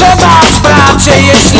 potrzeba w jeśli